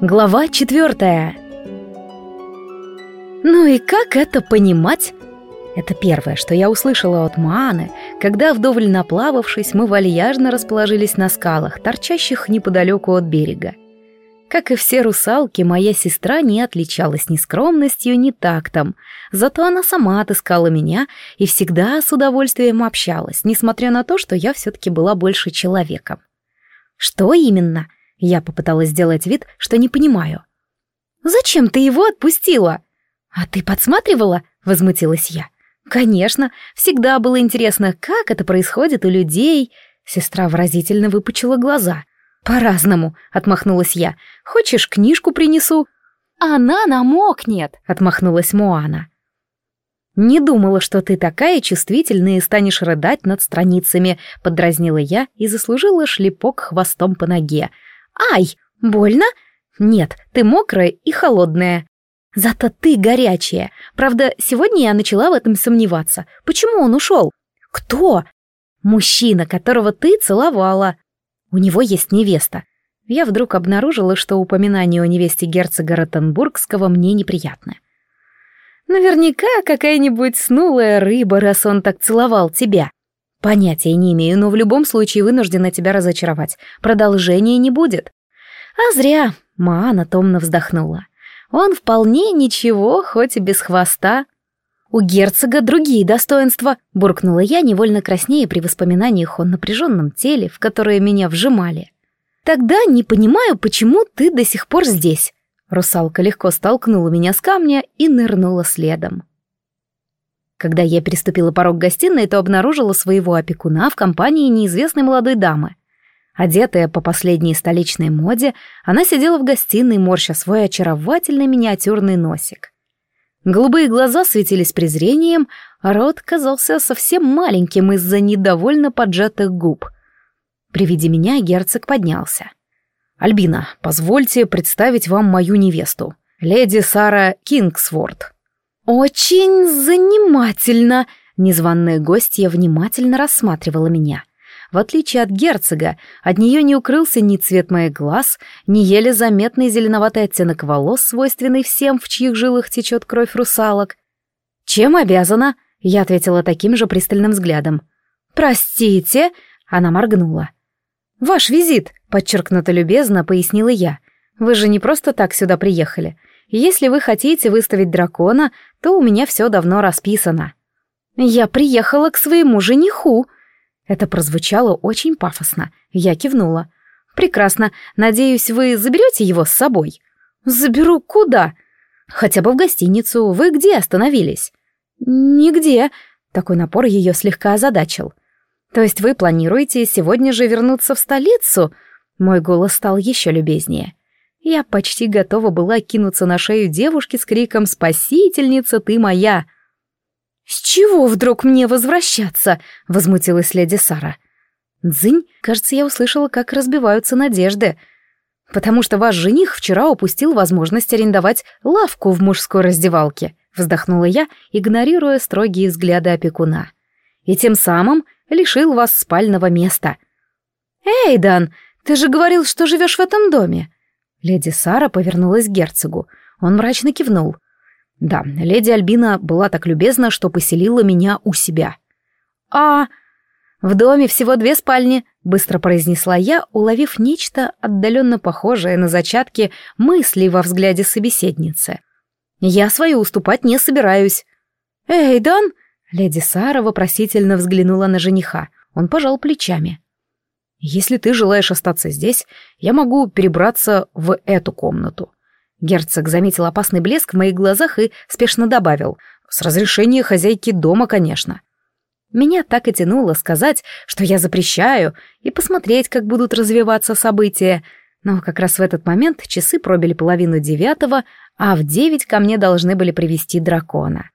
Глава четвертая. Ну и как это понимать? Это первое, что я услышала от Мааны, когда, вдоволь наплававшись, мы вальяжно расположились на скалах, торчащих неподалеку от берега. Как и все русалки, моя сестра не отличалась ни скромностью, ни тактом, зато она сама отыскала меня и всегда с удовольствием общалась, несмотря на то, что я все-таки была больше человеком. Что именно? Я попыталась сделать вид, что не понимаю. «Зачем ты его отпустила?» «А ты подсматривала?» — возмутилась я. «Конечно, всегда было интересно, как это происходит у людей». Сестра выразительно выпучила глаза. «По-разному», — отмахнулась я. «Хочешь, книжку принесу?» «Она намокнет», — отмахнулась Моана. «Не думала, что ты такая чувствительная и станешь рыдать над страницами», — подразнила я и заслужила шлепок хвостом по ноге — «Ай, больно?» «Нет, ты мокрая и холодная». «Зато ты горячая. Правда, сегодня я начала в этом сомневаться. Почему он ушел?» «Кто?» «Мужчина, которого ты целовала. У него есть невеста». Я вдруг обнаружила, что упоминание о невесте герцога Ротенбургского мне неприятно. «Наверняка какая-нибудь снулая рыба, раз он так целовал тебя». Понятия не имею, но в любом случае вынуждена тебя разочаровать. Продолжения не будет. А зря. Маана томно вздохнула. Он вполне ничего, хоть и без хвоста. У герцога другие достоинства, буркнула я, невольно краснее при воспоминаниях о напряженном теле, в которое меня вжимали. Тогда не понимаю, почему ты до сих пор здесь. Русалка легко столкнула меня с камня и нырнула следом. Когда я переступила порог гостиной, то обнаружила своего опекуна в компании неизвестной молодой дамы. Одетая по последней столичной моде, она сидела в гостиной, морща свой очаровательный миниатюрный носик. Голубые глаза светились презрением, а рот казался совсем маленьким из-за недовольно поджатых губ. При виде меня герцог поднялся. «Альбина, позвольте представить вам мою невесту, леди Сара Кингсворт». «Очень занимательно!» Незваная гостья внимательно рассматривала меня. В отличие от герцога, от нее не укрылся ни цвет моих глаз, ни еле заметный зеленоватый оттенок волос, свойственный всем, в чьих жилах течет кровь русалок. «Чем обязана?» — я ответила таким же пристальным взглядом. «Простите?» — она моргнула. «Ваш визит», — подчеркнуто любезно пояснила я. «Вы же не просто так сюда приехали. Если вы хотите выставить дракона, то у меня все давно расписано. Я приехала к своему жениху. Это прозвучало очень пафосно. Я кивнула. Прекрасно. Надеюсь, вы заберете его с собой. Заберу куда? Хотя бы в гостиницу. Вы где остановились? Нигде. Такой напор ее слегка озадачил. То есть вы планируете сегодня же вернуться в столицу? Мой голос стал еще любезнее. Я почти готова была кинуться на шею девушки с криком «Спасительница, ты моя!» «С чего вдруг мне возвращаться?» — возмутилась леди Сара. «Дзынь, кажется, я услышала, как разбиваются надежды. Потому что ваш жених вчера упустил возможность арендовать лавку в мужской раздевалке», — вздохнула я, игнорируя строгие взгляды опекуна. «И тем самым лишил вас спального места». «Эйдан, ты же говорил, что живешь в этом доме. Леди Сара повернулась к герцогу. Он мрачно кивнул. «Да, леди Альбина была так любезна, что поселила меня у себя». «А...» «В доме всего две спальни», — быстро произнесла я, уловив нечто отдаленно похожее на зачатки мыслей во взгляде собеседницы. «Я свою уступать не собираюсь». «Эй, Дан!» — леди Сара вопросительно взглянула на жениха. Он пожал плечами. Если ты желаешь остаться здесь, я могу перебраться в эту комнату. Герцог заметил опасный блеск в моих глазах и спешно добавил. С разрешения хозяйки дома, конечно. Меня так и тянуло сказать, что я запрещаю, и посмотреть, как будут развиваться события. Но как раз в этот момент часы пробили половину девятого, а в девять ко мне должны были привести дракона.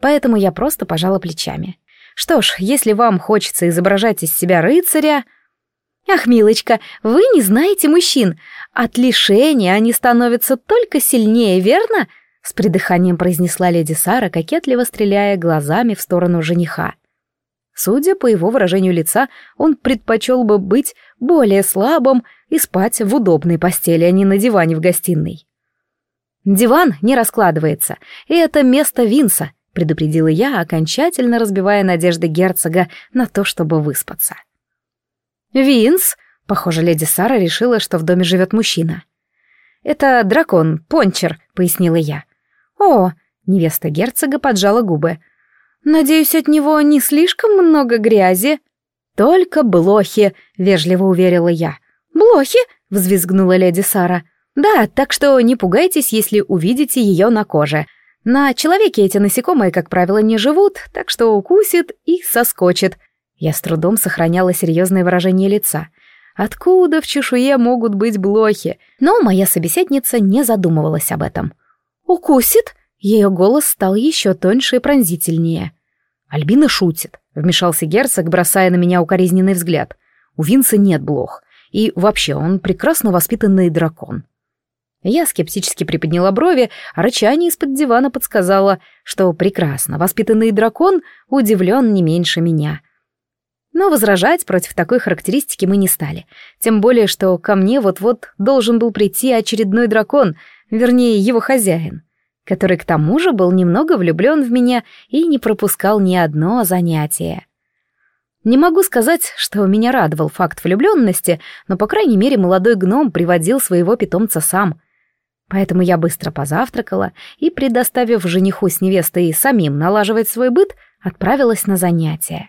Поэтому я просто пожала плечами. Что ж, если вам хочется изображать из себя рыцаря, «Ах, милочка, вы не знаете мужчин. От лишения они становятся только сильнее, верно?» с придыханием произнесла леди Сара, кокетливо стреляя глазами в сторону жениха. Судя по его выражению лица, он предпочел бы быть более слабым и спать в удобной постели, а не на диване в гостиной. «Диван не раскладывается, и это место Винса», — предупредила я, окончательно разбивая надежды герцога на то, чтобы выспаться. «Винс?» — похоже, леди Сара решила, что в доме живет мужчина. «Это дракон, пончер», — пояснила я. «О!» — невеста герцога поджала губы. «Надеюсь, от него не слишком много грязи?» «Только блохи», — вежливо уверила я. «Блохи?» — взвизгнула леди Сара. «Да, так что не пугайтесь, если увидите ее на коже. На человеке эти насекомые, как правило, не живут, так что укусит и соскочит». Я с трудом сохраняла серьезное выражение лица. Откуда в чешуе могут быть блохи? Но моя собеседница не задумывалась об этом. «Укусит?» Ее голос стал еще тоньше и пронзительнее. «Альбина шутит», — вмешался герцог, бросая на меня укоризненный взгляд. «У Винса нет блох. И вообще, он прекрасно воспитанный дракон». Я скептически приподняла брови, а рычание из-под дивана подсказала, что прекрасно воспитанный дракон удивлен не меньше меня. Но возражать против такой характеристики мы не стали. Тем более, что ко мне вот-вот должен был прийти очередной дракон, вернее, его хозяин, который к тому же был немного влюблен в меня и не пропускал ни одно занятие. Не могу сказать, что меня радовал факт влюбленности, но, по крайней мере, молодой гном приводил своего питомца сам. Поэтому я быстро позавтракала и, предоставив жениху с невестой самим налаживать свой быт, отправилась на занятия.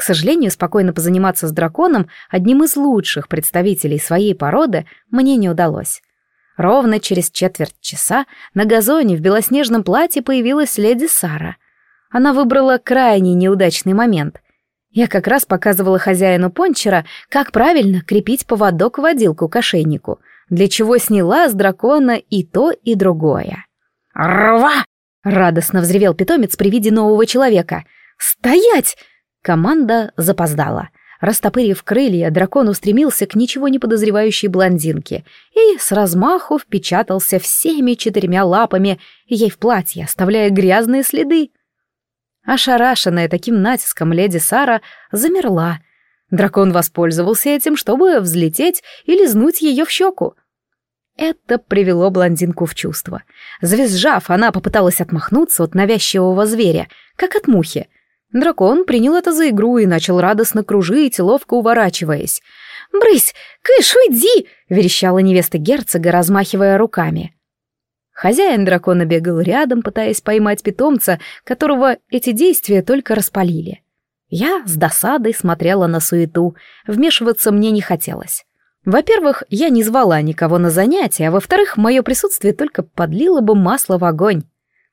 К сожалению, спокойно позаниматься с драконом, одним из лучших представителей своей породы, мне не удалось. Ровно через четверть часа на газоне в белоснежном платье появилась леди Сара. Она выбрала крайне неудачный момент. Я как раз показывала хозяину пончера, как правильно крепить поводок-водилку к ошейнику, для чего сняла с дракона и то, и другое. «Рва!» — радостно взревел питомец при виде нового человека. «Стоять!» Команда запоздала — Растопырив крылья, дракон устремился к ничего не подозревающей блондинке и с размаху впечатался всеми четырьмя лапами ей в платье, оставляя грязные следы. Ошарашенная таким натиском леди Сара замерла. Дракон воспользовался этим, чтобы взлететь и лизнуть ее в щеку. Это привело блондинку в чувство. Завизжав, она попыталась отмахнуться от навязчивого зверя, как от мухи — Дракон принял это за игру и начал радостно кружить, ловко уворачиваясь. «Брысь! Кыш, уйди!» — верещала невеста герцога, размахивая руками. Хозяин дракона бегал рядом, пытаясь поймать питомца, которого эти действия только распалили. Я с досадой смотрела на суету, вмешиваться мне не хотелось. Во-первых, я не звала никого на занятия, а во-вторых, мое присутствие только подлило бы масло в огонь.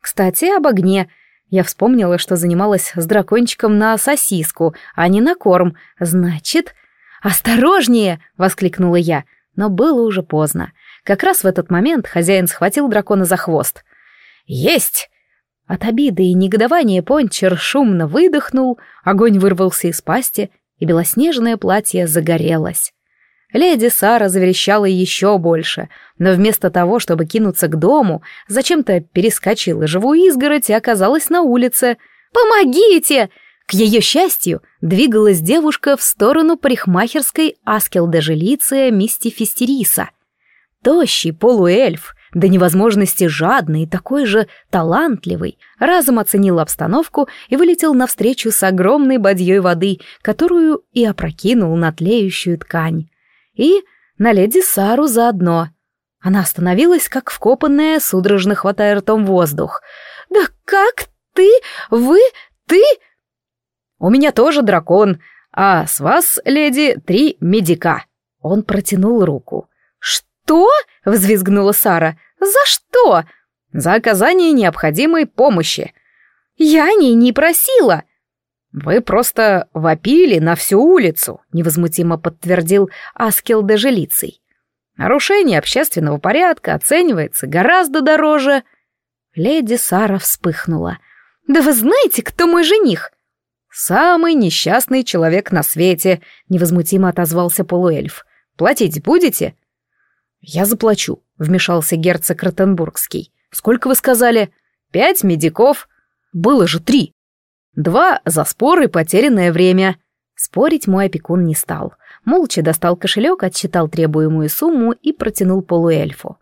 Кстати, об огне — я вспомнила, что занималась с дракончиком на сосиску, а не на корм. Значит... «Осторожнее!» — воскликнула я, но было уже поздно. Как раз в этот момент хозяин схватил дракона за хвост. «Есть!» От обиды и негодования Пончер шумно выдохнул, огонь вырвался из пасти, и белоснежное платье загорелось. Леди Сара заверещала еще больше, но вместо того, чтобы кинуться к дому, зачем-то перескочила живую изгородь и оказалась на улице. «Помогите!» К ее счастью, двигалась девушка в сторону парикмахерской Аскелда-Желиция Мистифистериса. Тощий полуэльф, до невозможности жадный и такой же талантливый, разом оценил обстановку и вылетел навстречу с огромной бадьей воды, которую и опрокинул на тлеющую ткань и на леди Сару заодно. Она остановилась, как вкопанная, судорожно хватая ртом воздух. «Да как ты? Вы? Ты?» «У меня тоже дракон, а с вас, леди, три медика». Он протянул руку. «Что?» — взвизгнула Сара. «За что?» «За оказание необходимой помощи». «Я о ней не просила!» «Вы просто вопили на всю улицу», — невозмутимо подтвердил Аскел Дежелицей. «Нарушение общественного порядка оценивается гораздо дороже». Леди Сара вспыхнула. «Да вы знаете, кто мой жених?» «Самый несчастный человек на свете», — невозмутимо отозвался полуэльф. «Платить будете?» «Я заплачу», — вмешался герцог Ротенбургский. Сколько вы сказали? Пять медиков. Было же три. Два за спор и потерянное время. Спорить мой опекун не стал. Молча достал кошелек, отсчитал требуемую сумму и протянул полуэльфу.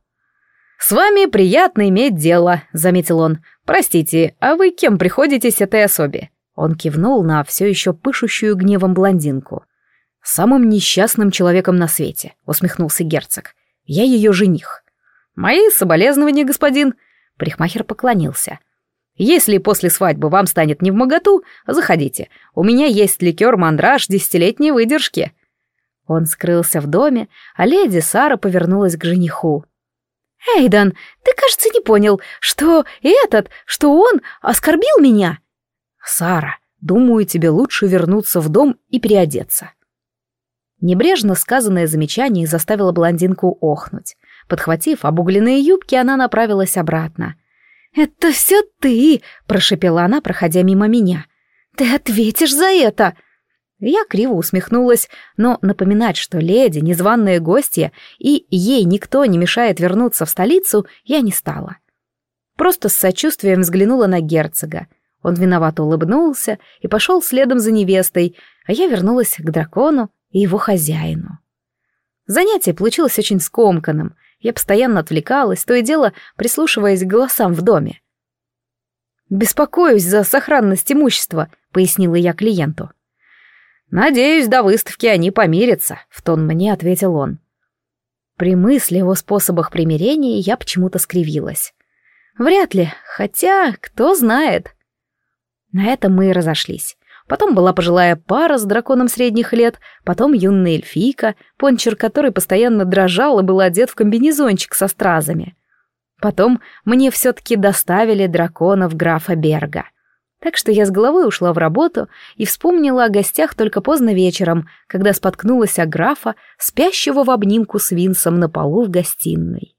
«С вами приятно иметь дело», — заметил он. «Простите, а вы кем приходитесь этой особе?» Он кивнул на все еще пышущую гневом блондинку. «Самым несчастным человеком на свете», — усмехнулся герцог. «Я ее жених». «Мои соболезнования, господин», — парикмахер поклонился. «Если после свадьбы вам станет невмоготу, заходите. У меня есть ликер-мандраж десятилетней выдержки». Он скрылся в доме, а леди Сара повернулась к жениху. «Эйдан, ты, кажется, не понял, что этот, что он оскорбил меня?» «Сара, думаю, тебе лучше вернуться в дом и переодеться». Небрежно сказанное замечание заставило блондинку охнуть. Подхватив обугленные юбки, она направилась обратно. «Это все ты!» — прошепела она, проходя мимо меня. «Ты ответишь за это!» Я криво усмехнулась, но напоминать, что леди — незваная гостья, и ей никто не мешает вернуться в столицу, я не стала. Просто с сочувствием взглянула на герцога. Он виновато улыбнулся и пошел следом за невестой, а я вернулась к дракону и его хозяину. Занятие получилось очень скомканным. Я постоянно отвлекалась, то и дело прислушиваясь к голосам в доме. «Беспокоюсь за сохранность имущества», — пояснила я клиенту. «Надеюсь, до выставки они помирятся», — в тон мне ответил он. При мысли о способах примирения я почему-то скривилась. Вряд ли, хотя, кто знает. На этом мы и разошлись. Потом была пожилая пара с драконом средних лет, потом юная эльфийка, пончер которой постоянно дрожал и был одет в комбинезончик со стразами. Потом мне все-таки доставили драконов графа Берга. Так что я с головой ушла в работу и вспомнила о гостях только поздно вечером, когда споткнулась о графа, спящего в обнимку с Винсом на полу в гостиной.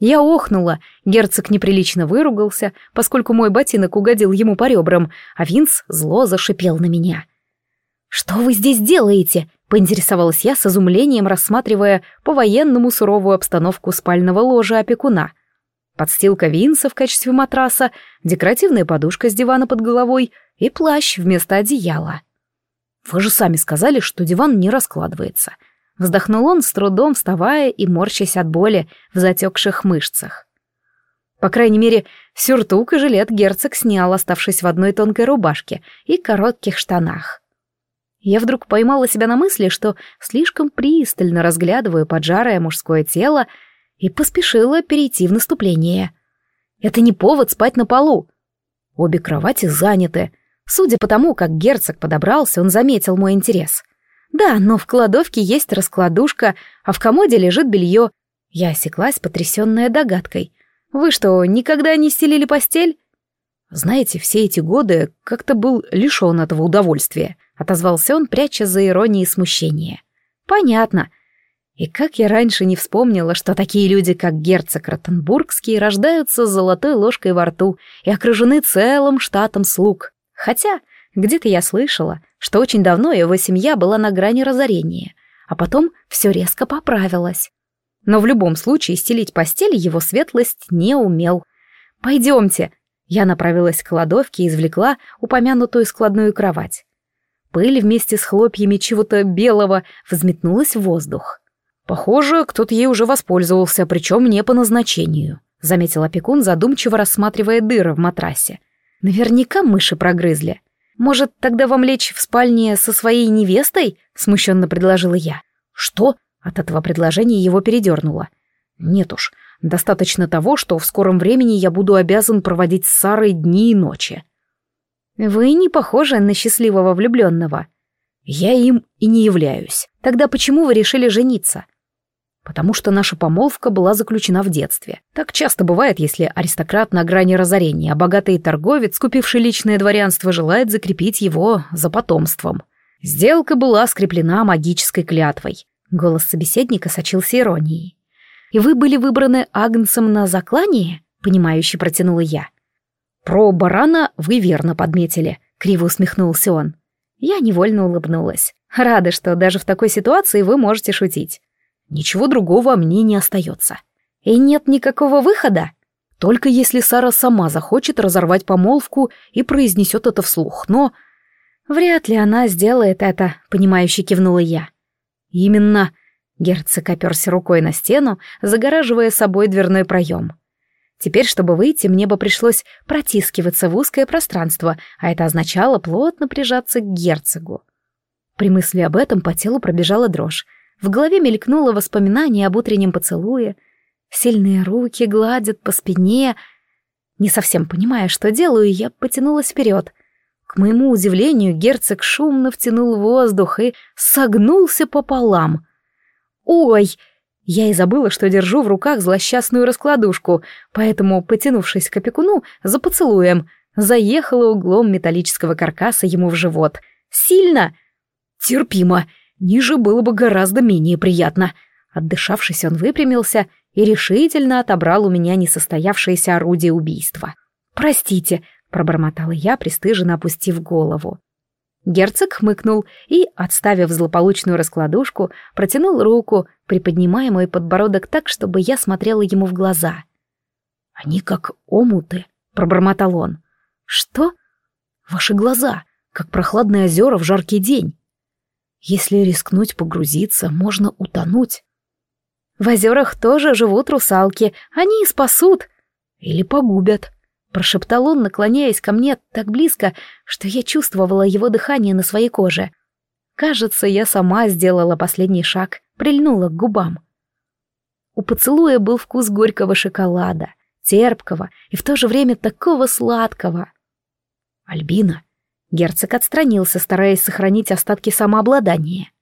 Я охнула, герцог неприлично выругался, поскольку мой ботинок угодил ему по ребрам, а Винс зло зашипел на меня. «Что вы здесь делаете?» — поинтересовалась я с изумлением, рассматривая по-военному суровую обстановку спального ложа опекуна — подстилка Винса в качестве матраса, декоративная подушка с дивана под головой и плащ вместо одеяла. «Вы же сами сказали, что диван не раскладывается», — вздохнул он с трудом, вставая и морщась от боли в затекших мышцах. По крайней мере, сюртук и жилет герцог снял, оставшись в одной тонкой рубашке и коротких штанах. Я вдруг поймала себя на мысли, что слишком пристально разглядываю поджарое мужское тело, и поспешила перейти в наступление. Это не повод спать на полу. Обе кровати заняты. Судя по тому, как герцог подобрался, он заметил мой интерес. Да, но в кладовке есть раскладушка, а в комоде лежит белье. Я осеклась, потрясенная догадкой. Вы что, никогда не стелили постель? Знаете, все эти годы как-то был лишен этого удовольствия, отозвался он, пряча за иронией смущение. Понятно. И как я раньше не вспомнила, что такие люди, как герцог Ротенбургский, рождаются с золотой ложкой во рту и окружены целым штатом слуг. Хотя где-то я слышала, что очень давно его семья была на грани разорения, а потом все резко поправилось. Но в любом случае стелить постель его светлость не умел. «Пойдемте!» Я направилась к кладовке и извлекла упомянутую складную кровать. Пыль вместе с хлопьями чего-то белого взметнулась в воздух. «Похоже, кто-то ей уже воспользовался, причем не по назначению», — заметил опекун, задумчиво рассматривая дыры в матрасе. «Наверняка мыши прогрызли. Может, тогда вам лечь в спальне со своей невестой?» — смущенно предложила я. «Что?» — от этого предложения его передернуло. «Нет уж, достаточно того, что в скором времени я буду обязан проводить с Сарой дни и ночи». «Вы не похожи на счастливого влюбленного». «Я им и не являюсь. Тогда почему вы решили жениться?» Потому что наша помолвка была заключена в детстве. Так часто бывает, если аристократ на грани разорения, а богатый торговец, купивший личное дворянство, желает закрепить его за потомством. Сделка была скреплена магической клятвой. Голос собеседника сочился иронией. «И вы были выбраны Агнцем на заклание?» — понимающе протянула я. «Про барана вы верно подметили», — криво усмехнулся он. Я невольно улыбнулась. Рада, что даже в такой ситуации вы можете шутить. Ничего другого мне не остается. И нет никакого выхода? Только если Сара сама захочет разорвать помолвку и произнесет это вслух, но... Вряд ли она сделает это, понимающе кивнула я. Именно. Герцог оперся рукой на стену, загораживая собой дверной проем. Теперь, чтобы выйти, мне бы пришлось протискиваться в узкое пространство, а это означало плотно прижаться к герцогу. При мысли об этом по телу пробежала дрожь. В голове мелькнуло воспоминание об утреннем поцелуе. Сильные руки гладят по спине. Не совсем понимая, что делаю, я потянулась вперед. К моему удивлению, герцог шумно втянул воздух и согнулся пополам. «Ой!» Я и забыла, что держу в руках злосчастную раскладушку, поэтому, потянувшись к опекуну, за поцелуем, заехала углом металлического каркаса ему в живот. «Сильно!» «Терпимо! Ниже было бы гораздо менее приятно!» Отдышавшись, он выпрямился и решительно отобрал у меня несостоявшееся орудие убийства. «Простите», пробормотала я, пристыженно опустив голову. Герцог хмыкнул и, отставив злополучную раскладушку, протянул руку, приподнимая мой подбородок так, чтобы я смотрела ему в глаза. «Они как омуты», — пробормотал он. «Что?» «Ваши глаза, как прохладные озера в жаркий день. Если рискнуть погрузиться, можно утонуть». «В озерах тоже живут русалки, они и спасут». «Или погубят», Прошептал он, наклоняясь ко мне так близко, что я чувствовала его дыхание на своей коже. Кажется, я сама сделала последний шаг, прильнула к губам. У поцелуя был вкус горького шоколада, терпкого и в то же время такого сладкого. «Альбина!» Герцог отстранился, стараясь сохранить остатки самообладания.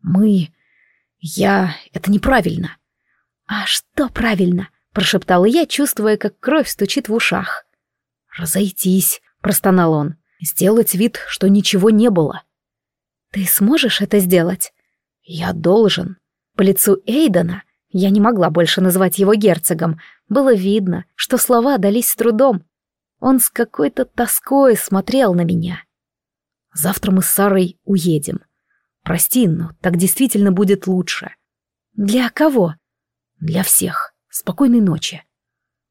«Мы... Я... Это неправильно». «А что правильно?» прошептала я, чувствуя, как кровь стучит в ушах. «Разойтись», — простонал он, — «сделать вид, что ничего не было». «Ты сможешь это сделать?» «Я должен». По лицу Эйдена, я не могла больше назвать его герцогом, было видно, что слова дались с трудом. Он с какой-то тоской смотрел на меня. «Завтра мы с Сарой уедем. Прости, но так действительно будет лучше». «Для кого?» «Для всех». Спокойной ночи.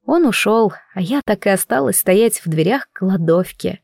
Он ушел, а я так и осталась стоять в дверях кладовки.